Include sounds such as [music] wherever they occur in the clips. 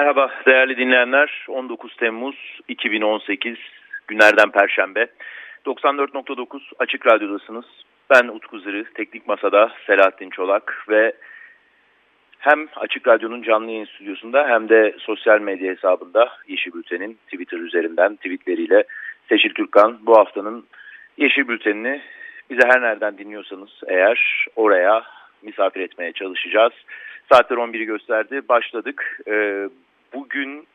Merhaba değerli dinleyenler. 19 Temmuz 2018 günlerden Perşembe. 94.9 Açık Radyo'dasınız. Ben Utku Zırı, Teknik Masa'da Selahattin Çolak ve hem Açık Radyo'nun canlı yayın stüdyosunda hem de sosyal medya hesabında Yeşil Bülten'in Twitter üzerinden tweetleriyle Seçil Türkan bu haftanın Yeşil Bülten'ini bize her nereden dinliyorsanız eğer oraya misafir etmeye çalışacağız. Saatler 11'i gösterdi. Başladık. Ee, bugün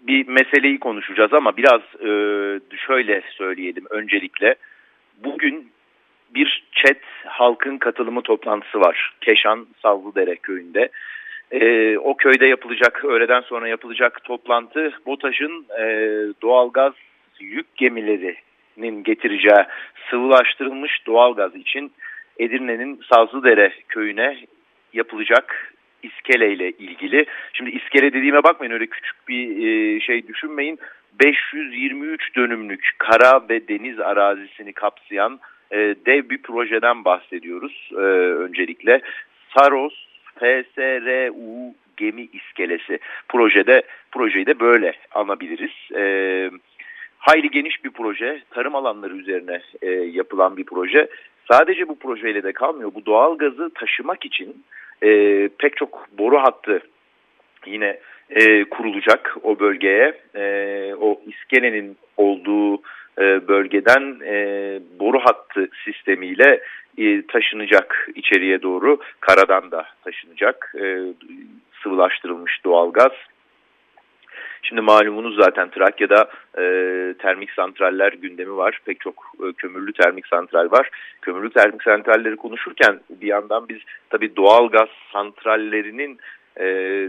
bir meseleyi konuşacağız ama biraz e, şöyle söyleyelim öncelikle. Bugün bir chat halkın katılımı toplantısı var. Keşan Savlıdere köyünde. E, o köyde yapılacak, öğleden sonra yapılacak toplantı BOTAŞ'ın e, doğalgaz yük gemilerinin getireceği sıvılaştırılmış doğalgaz için Edirne'nin Sazlıdere köyüne yapılacak iskeleyle ilgili. Şimdi iskele dediğime bakmayın öyle küçük bir e, şey düşünmeyin. 523 dönümlük kara ve deniz arazisini kapsayan e, dev bir projeden bahsediyoruz e, öncelikle. Saros FSRU gemi iskelesi projede projeyi de böyle anabiliriz. Hayli geniş bir proje, tarım alanları üzerine e, yapılan bir proje. Sadece bu projeyle de kalmıyor. Bu doğal gazı taşımak için e, pek çok boru hattı yine e, kurulacak o bölgeye. E, o iskelenin olduğu e, bölgeden e, boru hattı sistemiyle e, taşınacak içeriye doğru. Karadan da taşınacak e, sıvılaştırılmış doğalgaz. Şimdi malumunuz zaten Trakya'da e, termik santraller gündemi var. Pek çok e, kömürlü termik santral var. Kömürlü termik santralleri konuşurken bir yandan biz tabii doğal gaz santrallerinin e,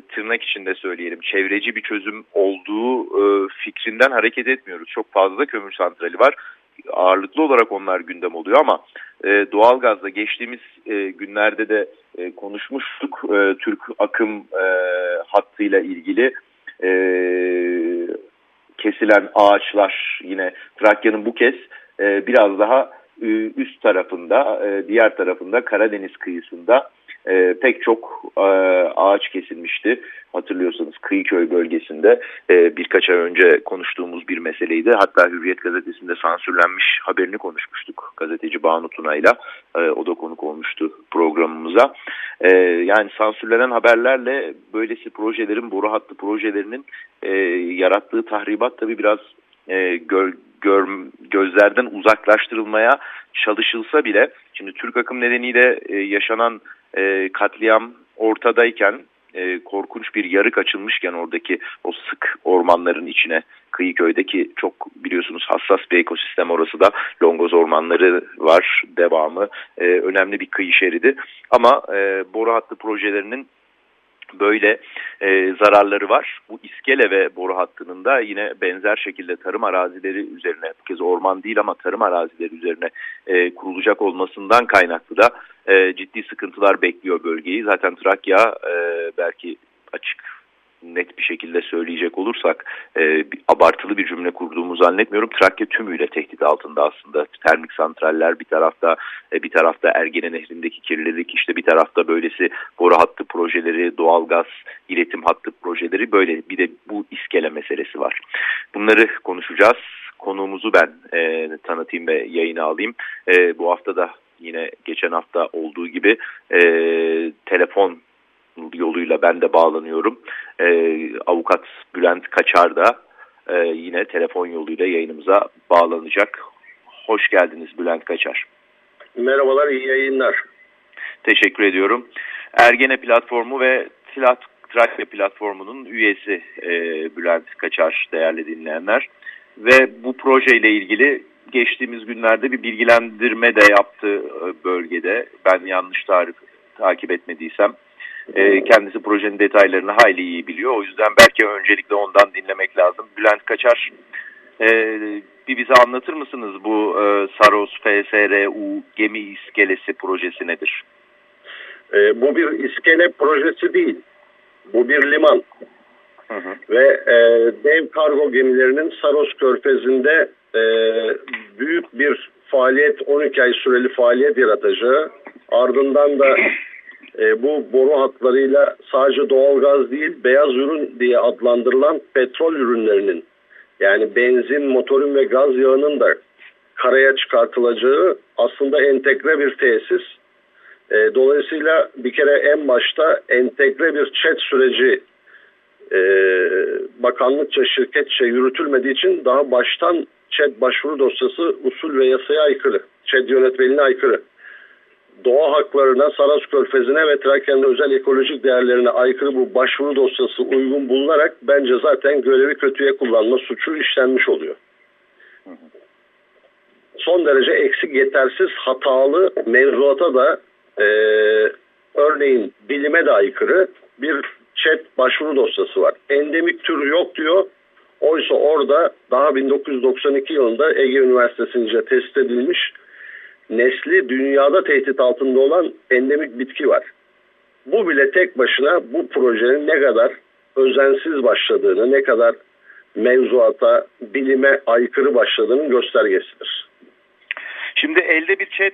tırnak içinde söyleyelim çevreci bir çözüm olduğu e, fikrinden hareket etmiyoruz. Çok fazla kömür santrali var. Ağırlıklı olarak onlar gündem oluyor ama e, doğalgazda geçtiğimiz e, günlerde de e, konuşmuştuk. E, Türk akım e, hattıyla ilgili e, kesilen ağaçlar yine Trakya'nın bu kez e, biraz daha e, üst tarafında, e, diğer tarafında Karadeniz kıyısında e, pek çok e, ağaç kesilmişti. Hatırlıyorsanız Kıyıköy bölgesinde e, birkaç ay önce konuştuğumuz bir meseleydi. Hatta Hürriyet gazetesinde sansürlenmiş haberini konuşmuştuk gazeteci Banu Tuna'yla. E, o da konuk olmuştu programımıza. E, yani sansürlenen haberlerle böylesi projelerin, boru hattı projelerinin e, yarattığı tahribat tabii biraz e, göl, gör, gözlerden uzaklaştırılmaya çalışılsa bile şimdi Türk akım nedeniyle e, yaşanan e, katliam ortadayken e, korkunç bir yarık açılmışken oradaki o sık ormanların içine Kıyıköy'deki çok biliyorsunuz hassas bir ekosistem orası da Longoz ormanları var devamı. E, önemli bir kıyı şeridi. Ama e, boru hattı projelerinin böyle e, zararları var. Bu iskele ve boru hattının da yine benzer şekilde tarım arazileri üzerine, bu kez orman değil ama tarım arazileri üzerine e, kurulacak olmasından kaynaklı da e, ciddi sıkıntılar bekliyor bölgeyi. Zaten Trakya e, belki açık net bir şekilde söyleyecek olursak e, abartılı bir cümle kurduğumu zannetmiyorum. Trakya tümüyle tehdit altında aslında. Termik santraller bir tarafta e, bir tarafta Ergene Nehri'ndeki kirlilik işte bir tarafta böylesi boru hattı projeleri, doğalgaz iletim hattı projeleri böyle bir de bu iskele meselesi var. Bunları konuşacağız. Konuğumuzu ben e, tanıtayım ve yayına alayım. E, bu hafta da yine geçen hafta olduğu gibi e, telefon yoluyla ben de bağlanıyorum. E, avukat Bülent Kaçar da e, yine telefon yoluyla yayınımıza bağlanacak. Hoş geldiniz Bülent Kaçar. Merhabalar, iyi yayınlar. Teşekkür ediyorum. Ergene platformu ve Silah Trakya platformunun üyesi e, Bülent Kaçar değerli dinleyenler. Ve bu projeyle ilgili geçtiğimiz günlerde bir bilgilendirme de yaptı e, bölgede. Ben yanlış tarif takip etmediysem E, kendisi projenin detaylarını hayli iyi biliyor. O yüzden belki öncelikle ondan dinlemek lazım. Bülent Kaçar, e, bir bize anlatır mısınız bu e, Saros FSRU gemi iskelesi projesi nedir? E, bu bir iskele projesi değil. Bu bir liman. Hı hı. Ve e, dev kargo gemilerinin Saros Körfezi'nde e, büyük bir faaliyet, 12 ay süreli faaliyet yaratacağı, ardından da [clears throat] e, bu boru hatlarıyla sadece doğalgaz değil, beyaz ürün diye adlandırılan petrol ürünlerinin yani benzin, motorun ve gaz yağının da karaya çıkartılacağı aslında entegre bir tesis. E, dolayısıyla bir kere en başta entegre bir chat süreci e, bakanlıkça şirketçe yürütülmediği için daha baştan ÇED başvuru dosyası usul ve yasaya aykırı. ÇED yönetmeliğine aykırı. Doğa haklarına, Saras Körfezi'ne ve Trakya'nın özel ekolojik değerlerine aykırı bu başvuru dosyası uygun bulunarak bence zaten görevi kötüye kullanma suçu işlenmiş oluyor. Son derece eksik, yetersiz, hatalı mevzuata da e, örneğin bilime de aykırı bir chat başvuru dosyası var. Endemik tür yok diyor. Oysa orada daha 1992 yılında Ege Üniversitesi'nce tespit edilmiş nesli dünyada tehdit altında olan endemik bitki var. Bu bile tek başına bu projenin ne kadar özensiz başladığını, ne kadar mevzuata, bilime aykırı başladığının göstergesidir. Şimdi elde bir chat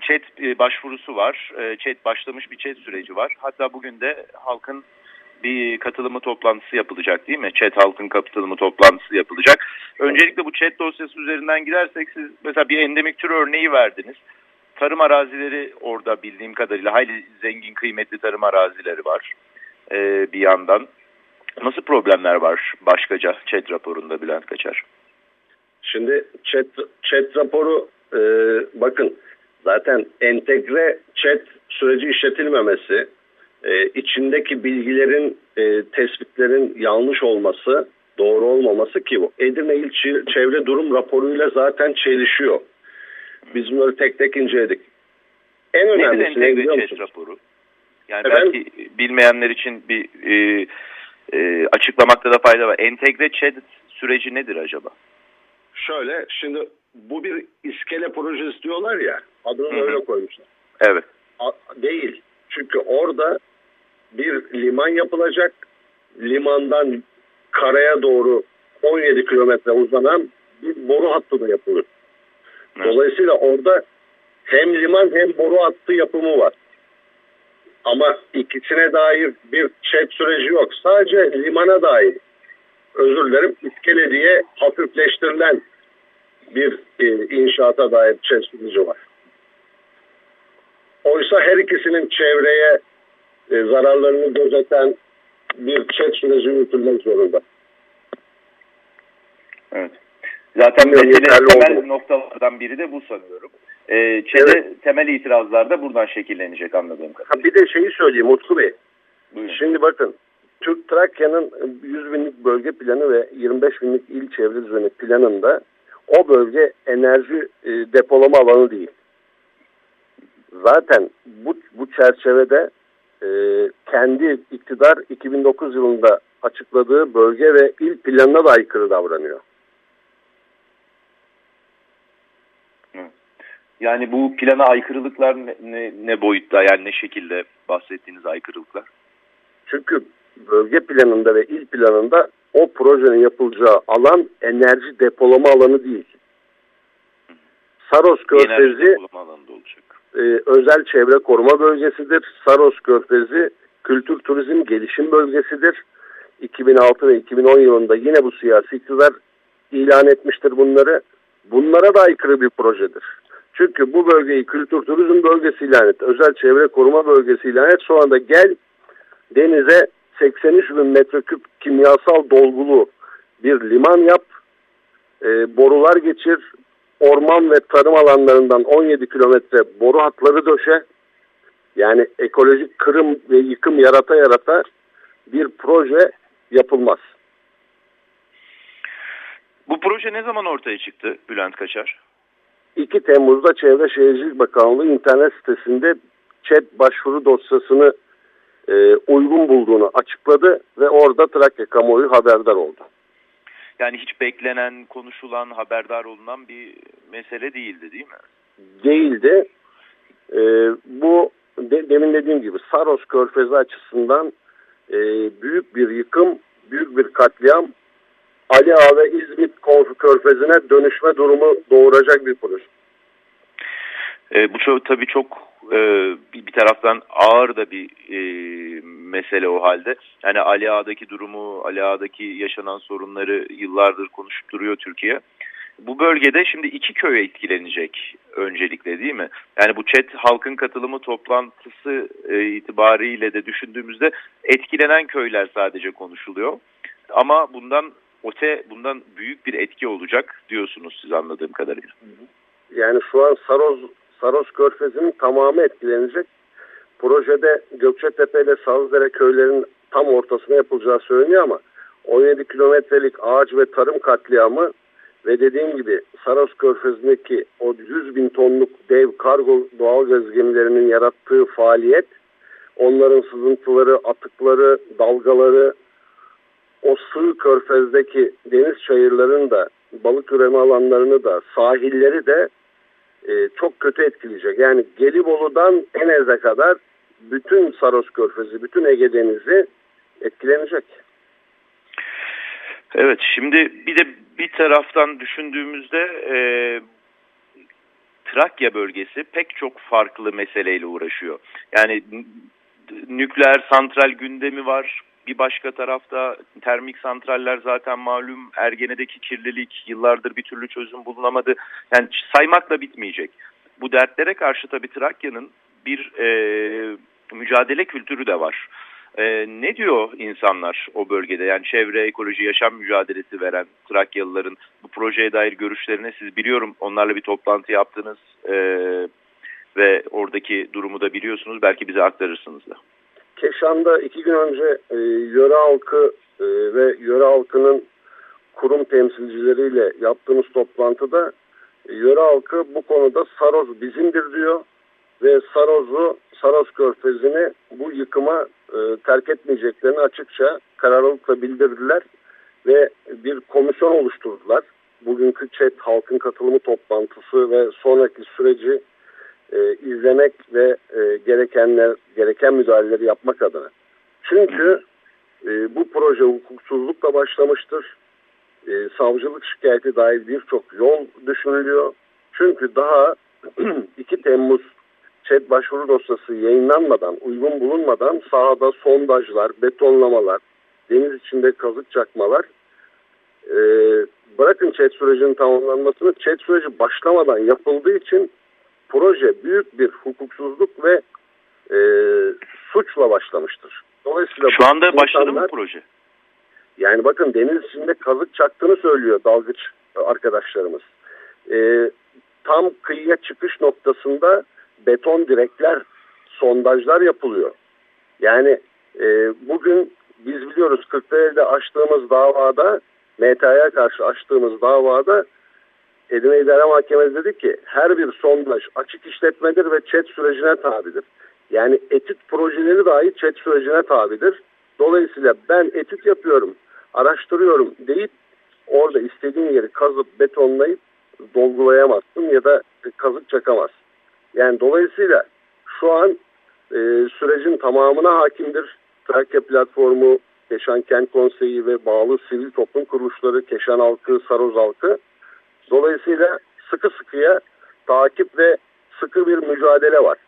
chat başvurusu var. Chat başlamış bir chat süreci var. Hatta bugün de halkın bir katılımı toplantısı yapılacak değil mi? Chat halkın katılımı toplantısı yapılacak. Öncelikle bu chat dosyası üzerinden gidersek siz mesela bir endemik tür örneği verdiniz. Tarım arazileri orada bildiğim kadarıyla hayli zengin kıymetli tarım arazileri var ee, bir yandan. Nasıl problemler var başkaca chat raporunda Bülent Kaçar? Şimdi chat, chat raporu e, bakın zaten entegre chat süreci işletilmemesi, e, içindeki bilgilerin, e, tespitlerin yanlış olması, doğru olmaması ki bu Edirne İl Çevre Durum raporuyla zaten çelişiyor. Biz bunları tek tek inceledik. En önemlisi ne biliyor musunuz? raporu? Yani Efendim? belki bilmeyenler için bir e, e, açıklamakta da fayda var. Entegre chat süreci nedir acaba? Şöyle, şimdi bu bir iskele projesi diyorlar ya, adını Hı-hı. öyle koymuşlar. Evet. A, değil. Çünkü orada bir liman yapılacak. Limandan karaya doğru 17 kilometre uzanan bir boru hattı da yapılır. Dolayısıyla orada hem liman hem boru hattı yapımı var. Ama ikisine dair bir chat süreci yok. Sadece limana dair özür dilerim iskele diye hafifleştirilen bir e, inşaata dair chat süreci var. Oysa her ikisinin çevreye e, zararlarını gözeten bir chat süreci yürütülmek zorunda. Evet. Zaten mesele temel oldu. noktalardan biri de bu sanıyorum. Ee, ÇED'e evet. temel itirazlar da buradan şekillenecek anladığım kadarıyla. Bir de şeyi söyleyeyim Utku Bey. Buyurun. Şimdi bakın Türk Trakya'nın 100 binlik bölge planı ve 25 binlik il çevre düzeni planında o bölge enerji e, depolama alanı değil. Zaten bu, bu çerçevede e, kendi iktidar 2009 yılında açıkladığı bölge ve il planına da aykırı davranıyor. Yani bu plana aykırılıklar ne, ne, ne boyutta yani ne şekilde bahsettiğiniz aykırılıklar? Çünkü bölge planında ve il planında o projenin yapılacağı alan enerji depolama alanı değil. Saros Körfezi e, özel çevre koruma bölgesidir. Saros Körfezi kültür turizm gelişim bölgesidir. 2006 ve 2010 yılında yine bu siyasi iktidar ilan etmiştir bunları. Bunlara da aykırı bir projedir. Çünkü bu bölgeyi kültür turizm bölgesi ilan et, özel çevre koruma bölgesi ilan et. Sonra da gel denize 83 bin metreküp kimyasal dolgulu bir liman yap, e, borular geçir, orman ve tarım alanlarından 17 kilometre boru hatları döşe. Yani ekolojik kırım ve yıkım yarata yarata bir proje yapılmaz. Bu proje ne zaman ortaya çıktı Bülent Kaçar? 2 Temmuz'da Çevre Şehircilik Bakanlığı internet sitesinde chat başvuru dosyasını e, uygun bulduğunu açıkladı ve orada Trakya kamuoyu haberdar oldu. Yani hiç beklenen, konuşulan, haberdar olunan bir mesele değildi değil mi? Değildi. E, bu de, demin dediğim gibi Saros Körfezi açısından e, büyük bir yıkım, büyük bir katliam Ali Ağa ve İzmit Körfezi'ne dönüşme durumu doğuracak bir proje. E, bu çok, tabii çok e, bir, taraftan ağır da bir e, mesele o halde. Yani Ali Ağa'daki durumu, Ali Ağa'daki yaşanan sorunları yıllardır konuşup duruyor Türkiye. Bu bölgede şimdi iki köy etkilenecek öncelikle değil mi? Yani bu chat halkın katılımı toplantısı e, itibariyle de düşündüğümüzde etkilenen köyler sadece konuşuluyor. Ama bundan öte bundan büyük bir etki olacak diyorsunuz siz anladığım kadarıyla. Yani şu an Saros Saros Körfezi'nin tamamı etkilenecek. Projede Gökçetepe ile Sazlıdere köylerinin tam ortasına yapılacağı söyleniyor ama 17 kilometrelik ağaç ve tarım katliamı ve dediğim gibi Saros Körfezi'ndeki o 100 bin tonluk dev kargo doğalgaz gemilerinin yarattığı faaliyet onların sızıntıları, atıkları, dalgaları o sığ körfezdeki deniz çayırlarını da balık üreme alanlarını da sahilleri de e, çok kötü etkileyecek. Yani Gelibolu'dan Enez'e kadar bütün Saros Körfezi, bütün Ege Denizi etkilenecek. Evet şimdi bir de bir taraftan düşündüğümüzde e, Trakya bölgesi pek çok farklı meseleyle uğraşıyor. Yani nükleer santral gündemi var. Bir başka tarafta termik santraller zaten malum Ergene'deki kirlilik yıllardır bir türlü çözüm bulunamadı. Yani saymakla bitmeyecek. Bu dertlere karşı tabii Trakya'nın bir e, mücadele kültürü de var. E, ne diyor insanlar o bölgede? Yani çevre, ekoloji, yaşam mücadelesi veren Trakyalıların bu projeye dair görüşlerini siz biliyorum onlarla bir toplantı yaptınız e, ve oradaki durumu da biliyorsunuz. Belki bize aktarırsınız da. Keşan'da iki gün önce e, yöre halkı e, ve yöre halkının kurum temsilcileriyle yaptığımız toplantıda e, yöre halkı bu konuda Saroz bizimdir diyor ve Saroz'u Saroz Körfezi'ni bu yıkıma e, terk etmeyeceklerini açıkça kararlılıkla bildirdiler ve bir komisyon oluşturdular. Bugünkü ÇED halkın katılımı toplantısı ve sonraki süreci e, izlemek ve e, gerekenler gereken müdahaleleri yapmak adına. Çünkü e, bu proje hukuksuzlukla başlamıştır. E, savcılık şikayeti dair birçok yol düşünülüyor. Çünkü daha [clears throat] 2 Temmuz ÇED başvuru dosyası yayınlanmadan, uygun bulunmadan sahada sondajlar, betonlamalar, deniz içinde kazık çakmalar e, bırakın ÇED sürecinin tamamlanmasını ÇED süreci başlamadan yapıldığı için proje büyük bir hukuksuzluk ve e, suçla başlamıştır. Dolayısıyla şu anda başladı mı proje? Yani bakın deniz içinde kazık çaktığını söylüyor dalgıç arkadaşlarımız. E, tam kıyıya çıkış noktasında beton direkler, sondajlar yapılıyor. Yani e, bugün biz biliyoruz Kırklareli'de açtığımız davada, MTA'ya karşı açtığımız davada Edirne İdare Mahkemesi dedi ki her bir sondaj açık işletmedir ve çet sürecine tabidir. Yani etüt projeleri dahi çet sürecine tabidir. Dolayısıyla ben etüt yapıyorum, araştırıyorum deyip orada istediğin yeri kazıp betonlayıp dolgulayamazsın ya da kazık çakamazsın. Yani dolayısıyla şu an e, sürecin tamamına hakimdir. Trakya Platformu, Keşan Kent Konseyi ve bağlı sivil toplum kuruluşları, Keşan halkı, Saroz halkı Dolayısıyla sıkı sıkıya takip ve sıkı bir mücadele var.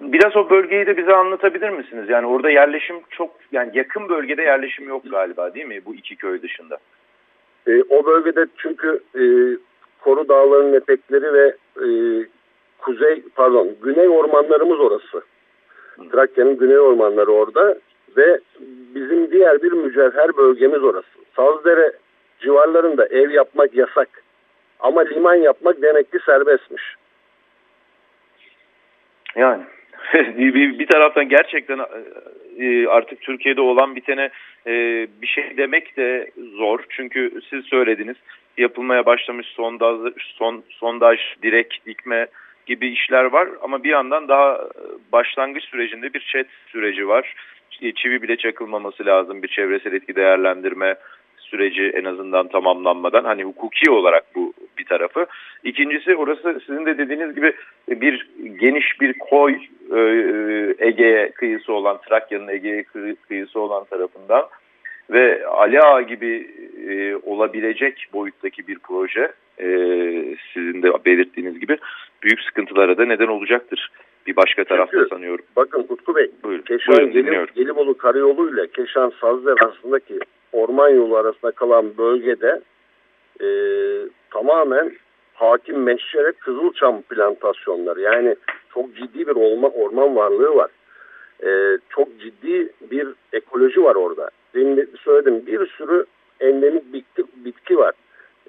Biraz o bölgeyi de bize anlatabilir misiniz? Yani orada yerleşim çok yani yakın bölgede yerleşim yok galiba değil mi bu iki köy dışında? E, o bölgede çünkü e, Koru Dağları'nın etekleri ve e, kuzey pardon güney ormanlarımız orası. Trakya'nın güney ormanları orada ve bizim diğer bir mücevher bölgemiz orası. Sazdere civarlarında ev yapmak yasak. Ama liman yapmak demek ki serbestmiş. Yani [laughs] bir taraftan gerçekten e, artık Türkiye'de olan bitene e, bir şey demek de zor. Çünkü siz söylediniz yapılmaya başlamış sondaj, son, sondaj direk dikme gibi işler var ama bir yandan daha başlangıç sürecinde bir chat süreci var. Çivi bile çakılmaması lazım bir çevresel etki değerlendirme süreci en azından tamamlanmadan hani hukuki olarak bu bir tarafı. İkincisi orası sizin de dediğiniz gibi bir geniş bir koy e, Ege kıyısı olan Trakya'nın Ege kıyısı olan tarafından ve Ali Ağa gibi e, olabilecek boyuttaki bir proje e, sizin de belirttiğiniz gibi büyük sıkıntılara da neden olacaktır. Bir başka tarafta Çünkü, sanıyorum. Bakın Utku Bey, Buyurun, Keşan buyurun, Gelim. Gelibolu Karayolu ile Keşan Sazlı arasındaki orman yolu arasında kalan bölgede e, tamamen hakim meşşere kızılçam plantasyonları yani çok ciddi bir orman, orman varlığı var. E, çok ciddi bir ekoloji var orada. Demin de söyledim bir sürü endemik bitki, bitki var.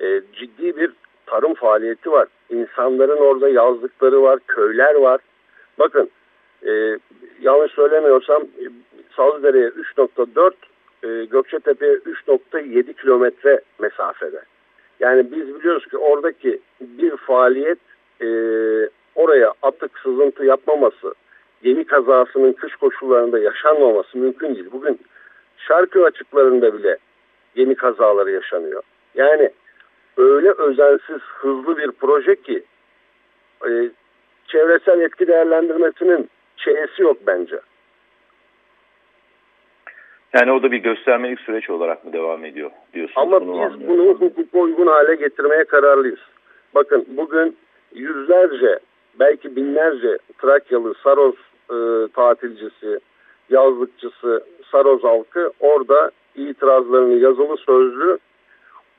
E, ciddi bir tarım faaliyeti var. İnsanların orada yazlıkları var, köyler var. Bakın e, yanlış söylemiyorsam e, Sazlıdere'ye 3.4 e, Gökçetepe'ye 3.7 kilometre mesafede. Yani biz biliyoruz ki oradaki bir faaliyet e, oraya atık sızıntı yapmaması, gemi kazasının kış koşullarında yaşanmaması mümkün değil. Bugün şarkı açıklarında bile gemi kazaları yaşanıyor. Yani öyle özensiz, hızlı bir proje ki e, çevresel etki değerlendirmesinin şeysi yok bence. Yani o da bir göstermelik süreç olarak mı devam ediyor diyorsunuz? Ama Bunu biz anlıyorum. bunu hukuka uygun hale getirmeye kararlıyız. Bakın bugün yüzlerce belki binlerce Trakyalı Saros e, tatilcisi, yazlıkçısı, Saros halkı orada itirazlarını yazılı sözlü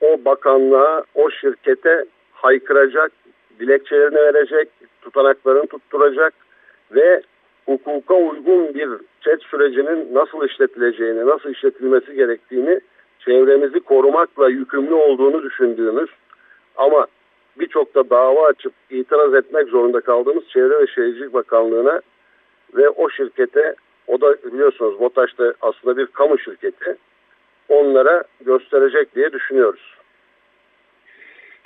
o bakanlığa, o şirkete haykıracak, dilekçelerini verecek, tutanaklarını tutturacak ve hukuka uygun bir chat sürecinin nasıl işletileceğini, nasıl işletilmesi gerektiğini çevremizi korumakla yükümlü olduğunu düşündüğümüz ama birçok da dava açıp itiraz etmek zorunda kaldığımız Çevre ve Şehircilik Bakanlığı'na ve o şirkete o da biliyorsunuz BOTAŞ'ta aslında bir kamu şirketi onlara gösterecek diye düşünüyoruz.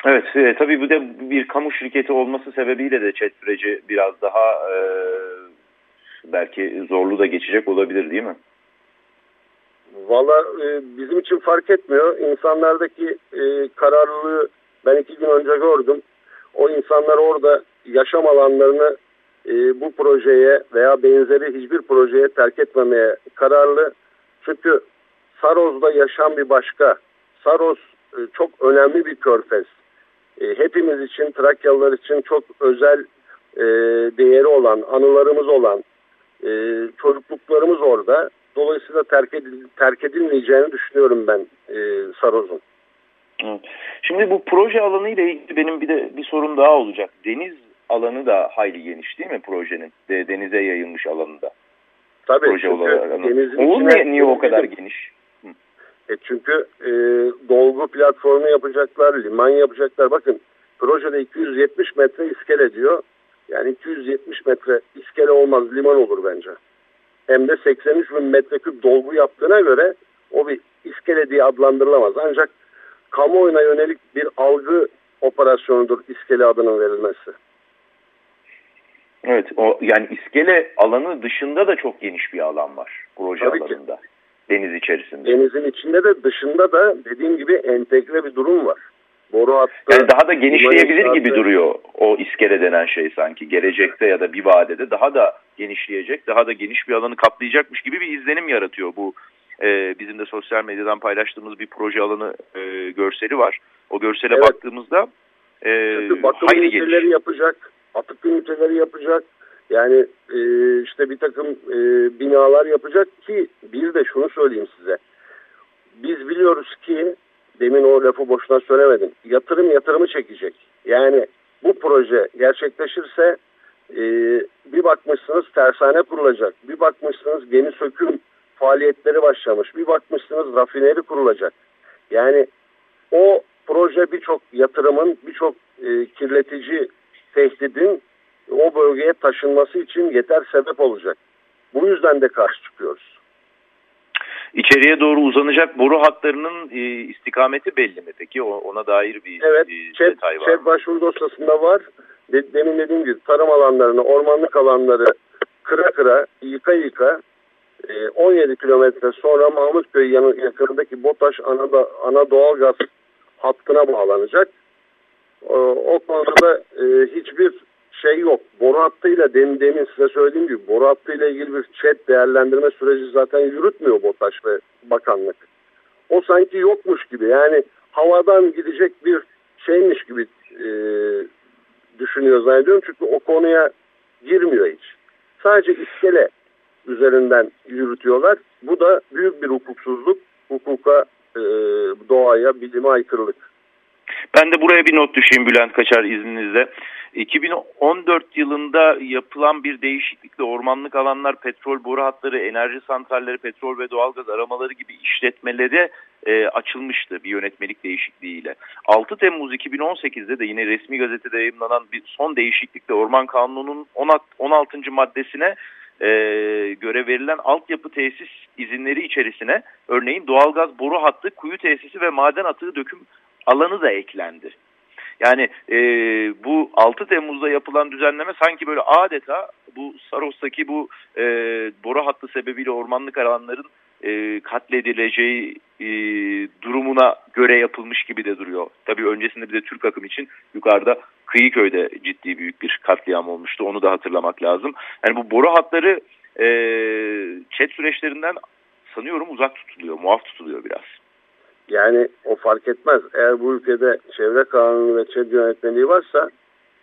Evet, e, tabii bu da bir kamu şirketi olması sebebiyle de chat süreci biraz daha e, belki zorlu da geçecek olabilir değil mi? Valla e, bizim için fark etmiyor. İnsanlardaki e, kararlılığı ben iki gün önce gördüm. O insanlar orada yaşam alanlarını e, bu projeye veya benzeri hiçbir projeye terk etmemeye kararlı. Çünkü Saroz'da yaşam bir başka. Saroz e, çok önemli bir körfez. E, hepimiz için, Trakyalılar için çok özel e, değeri olan, anılarımız olan, e, çocukluklarımız orada. Dolayısıyla terk, edil, terk edilmeyeceğini düşünüyorum ben e, Saroz'un. Evet. Şimdi bu proje alanı ile ilgili benim bir de bir sorum daha olacak. Deniz alanı da hayli geniş değil mi projenin? De, denize yayılmış alanında. Tabii Proje çünkü olarak. denizin niye o kadar geniş? E çünkü e, dolgu platformu yapacaklar, liman yapacaklar. Bakın projede 270 metre iskele diyor. Yani 270 metre iskele olmaz liman olur bence. Hem de 83 bin metreküp dolgu yaptığına göre o bir iskele diye adlandırılamaz. Ancak kamuoyuna yönelik bir algı operasyonudur iskele adının verilmesi. Evet, o yani iskele alanı dışında da çok geniş bir alan var proje Tabii ki. alanında. Deniz içerisinde. Denizin içinde de dışında da dediğim gibi entegre bir durum var. Boru hattı. Yani daha da genişleyebilir liman gibi duruyor o iskele denen şey sanki. Gelecekte ya da bir vadede daha da genişleyecek, daha da geniş bir alanı kaplayacakmış gibi bir izlenim yaratıyor bu. e, bizim de sosyal medyadan paylaştığımız bir proje alanı e, görseli var. O görsele Evet. baktığımızda e, hayli geniş. yapacak, atık üniteleri yapacak. Yani e, işte bir takım e, binalar yapacak ki bir de şunu söyleyeyim size. Biz biliyoruz ki demin o lafı boşuna söylemedim. Yatırım yatırımı çekecek. Yani bu proje gerçekleşirse e, bir bakmışsınız tersane kurulacak. Bir bakmışsınız gemi söküm faaliyetleri başlamış. Bir bakmışsınız rafineri kurulacak. Yani o proje birçok yatırımın, birçok e, kirletici tehdidin o bölgeye taşınması için yeter sebep olacak. Bu yüzden de karşı çıkıyoruz. İçeriye doğru uzanacak boru hatlarının e, istikameti belli mi peki? O, ona dair bir Evet, e, ÇED, detay var. Mı? başvuru dosyasında var. de, demin dediğim gibi tarım alanlarını, ormanlık alanları kıra kıra, yıka yıka e, 17 kilometre sonra Mahmutköy yakınındaki BOTAŞ ana, ana doğalgaz hattına bağlanacak. O, o konuda da e, hiçbir şey yok. Boru hattıyla demin, demin size söylediğim gibi boru hattıyla ilgili bir chat değerlendirme süreci zaten yürütmüyor BOTAŞ ve bakanlık. O sanki yokmuş gibi yani havadan gidecek bir şeymiş gibi e, düşünüyor zannediyorum. Çünkü o konuya girmiyor hiç. Sadece iskele üzerinden yürütüyorlar. Bu da büyük bir hukuksuzluk. Hukuka, e, doğaya, bilime aykırılık. Ben de buraya bir not düşeyim Bülent Kaçar izninizle. 2014 yılında yapılan bir değişiklikle ormanlık alanlar, petrol boru hatları, enerji santralleri, petrol ve doğalgaz aramaları gibi işletmelere e, açılmıştı bir yönetmelik değişikliğiyle. 6 Temmuz 2018'de de yine resmi gazetede yayınlanan bir son değişiklikle Orman Kanunu'nun 16. maddesine e, göre verilen altyapı tesis izinleri içerisine örneğin doğalgaz boru hattı, kuyu tesisi ve maden atığı döküm alanı da eklendi. Yani e, bu 6 Temmuz'da yapılan düzenleme sanki böyle adeta bu Saros'taki bu e, boru hattı sebebiyle ormanlık alanların e, katledileceği e, durumuna göre yapılmış gibi de duruyor. Tabii öncesinde bir de Türk akım için yukarıda Kıyıköy'de ciddi büyük bir katliam olmuştu. Onu da hatırlamak lazım. Yani bu boru hatları e, chat süreçlerinden sanıyorum uzak tutuluyor, muaf tutuluyor biraz. Yani o fark etmez. Eğer bu ülkede çevre kanunu ve çevre yönetmeliği varsa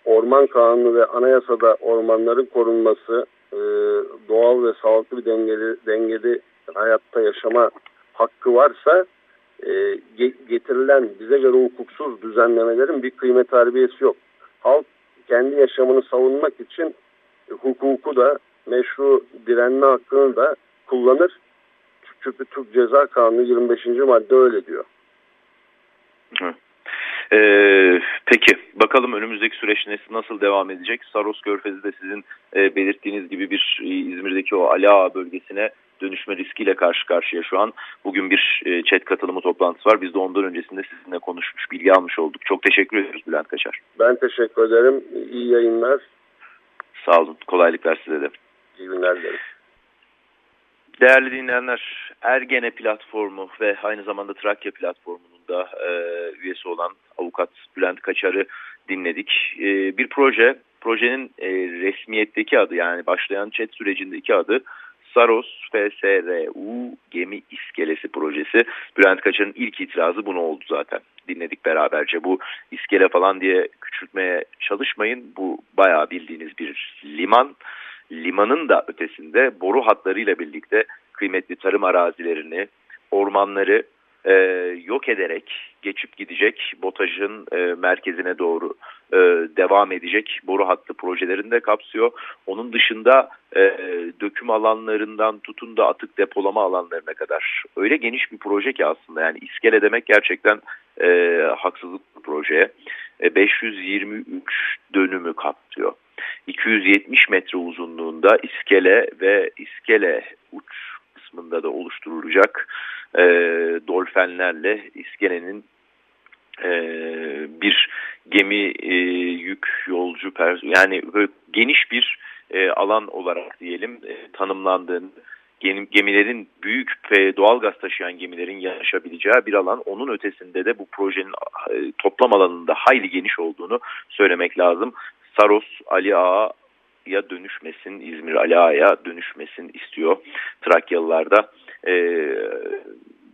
orman kanunu ve anayasada ormanların korunması, e, doğal ve sağlıklı bir dengeli, dengeli hayatta yaşama hakkı varsa e, getirilen bize göre hukuksuz düzenlemelerin bir kıymet harbiyesi yok. Halk kendi yaşamını savunmak için hukuku da meşru direnme hakkını da kullanır. Çünkü Türk Ceza Kanunu 25. madde öyle diyor. Ee, peki bakalım önümüzdeki süreç nasıl devam edecek? Saros Körfezi de sizin e, belirttiğiniz gibi bir e, İzmir'deki o Ali Ağa bölgesine dönüşme riskiyle karşı karşıya şu an. Bugün bir e, chat katılımı toplantısı var. Biz de ondan öncesinde sizinle konuşmuş, bilgi almış olduk. Çok teşekkür ediyoruz Bülent Kaçar. Ben teşekkür ederim. İyi yayınlar. Sağ olun. Kolaylıklar size de. İyi günler dilerim. Değerli dinleyenler, Ergene platformu ve aynı zamanda Trakya platformunun da e, üyesi olan avukat Bülent Kaçar'ı dinledik. E, bir proje, projenin e, resmiyetteki adı yani başlayan chat sürecindeki adı Saros FSRU Gemi İskelesi projesi. Bülent Kaçar'ın ilk itirazı bunu oldu zaten. Dinledik beraberce. Bu iskele falan diye küçültmeye çalışmayın. Bu bayağı bildiğiniz bir liman limanın da ötesinde boru hatlarıyla birlikte kıymetli tarım arazilerini, ormanları e, yok ederek geçip gidecek BOTAŞ'ın e, merkezine doğru e, devam edecek boru hattı projelerini de kapsıyor. Onun dışında e, döküm alanlarından tutun da atık depolama alanlarına kadar öyle geniş bir proje ki aslında yani iskele demek gerçekten e, haksızlık bir projeye. E, 523 dönümü kapsıyor. 270 metre uzunluğunda iskele ve iskele uç kısmında da oluşturulacak e, dolfenlerle iskelenin e, bir gemi e, yük yolcu yani geniş bir e, alan olarak diyelim e, tanımlandığını gemilerin büyük ve doğal gaz taşıyan gemilerin yaşayabileceği bir alan. Onun ötesinde de bu projenin e, toplam alanında hayli geniş olduğunu söylemek lazım. Saros Ali Ağa'ya dönüşmesin, İzmir Ali Ağa'ya dönüşmesin istiyor Trakyalılar da. E,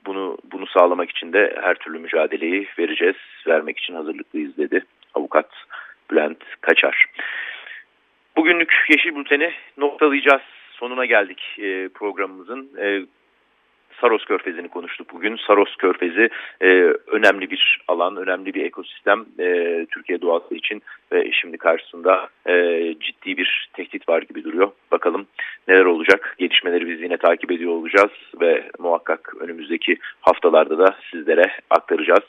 bunu bunu sağlamak için de her türlü mücadeleyi vereceğiz, vermek için hazırlıklıyız dedi avukat Bülent Kaçar. Bugünlük Yeşil Bülten'i noktalayacağız. Sonuna geldik e, programımızın. E, Saros Körfezi'ni konuştuk bugün. Saros Körfezi e, önemli bir alan, önemli bir ekosistem e, Türkiye doğası için ve şimdi karşısında e, ciddi bir tehdit var gibi duruyor. Bakalım neler olacak? Gelişmeleri biz yine takip ediyor olacağız ve muhakkak önümüzdeki haftalarda da sizlere aktaracağız.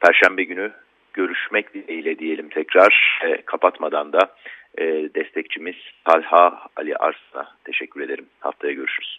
Perşembe günü görüşmek dileğiyle diyelim tekrar. E, kapatmadan da e, destekçimiz Talha Ali Arslan'a teşekkür ederim. Haftaya görüşürüz.